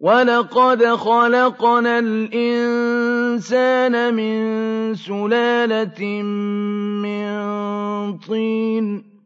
وَلَقَدْ خَلَقْنَا الْإِنسَانَ مِن سُلَالَةٍ مِّن طِينٍ